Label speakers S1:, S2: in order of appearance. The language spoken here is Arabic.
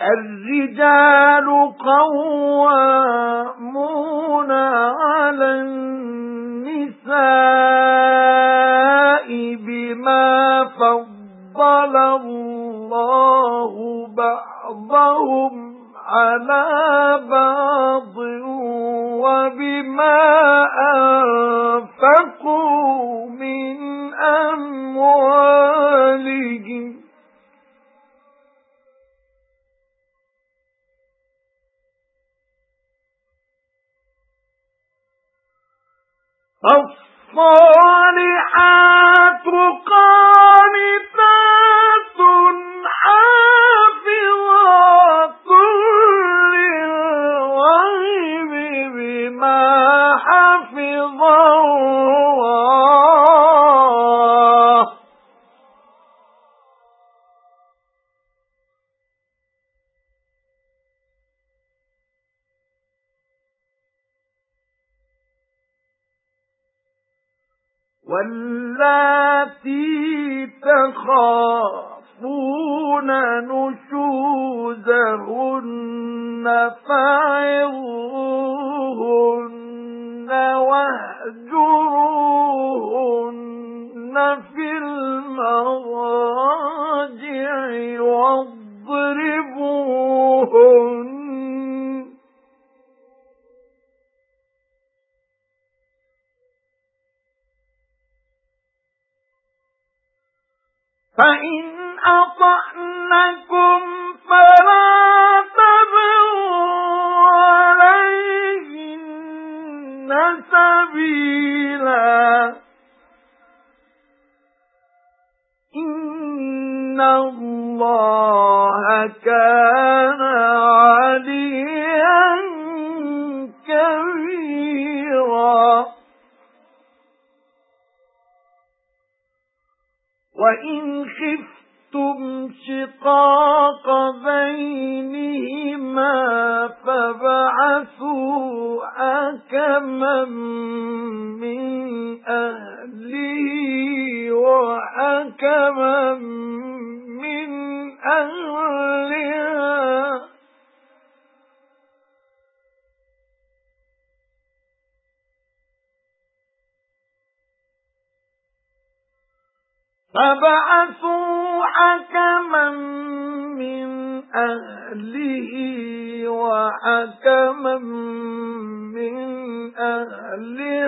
S1: الرجال قوامون على النساء بما فضل الله بعضهم على بعض وبما أنفقوا الصالحات قانتات حافظات للغيب واللاتي تخافون نشوزهن فعظوهن واهجروهن في المضاجع فَإِنْ أَطَعْنَكُمْ فَلَا تَبْغُوا عَلَيْهِنَّ سَبِيلًا. إِنَّ اللَّهَ كَانَ عَلِيًّا وَإِنْ خِفْتُمْ شِقَاقَ بَيْنِهِمَا فَابْعَثُوا حَكَمًا مِنْ أَهْلِهِ وَحَكَمًا فَبَعَثُوا حَكَمًا مِنْ أَهْلِهِ وَحَكَمًا مِنْ أَهْلِهَا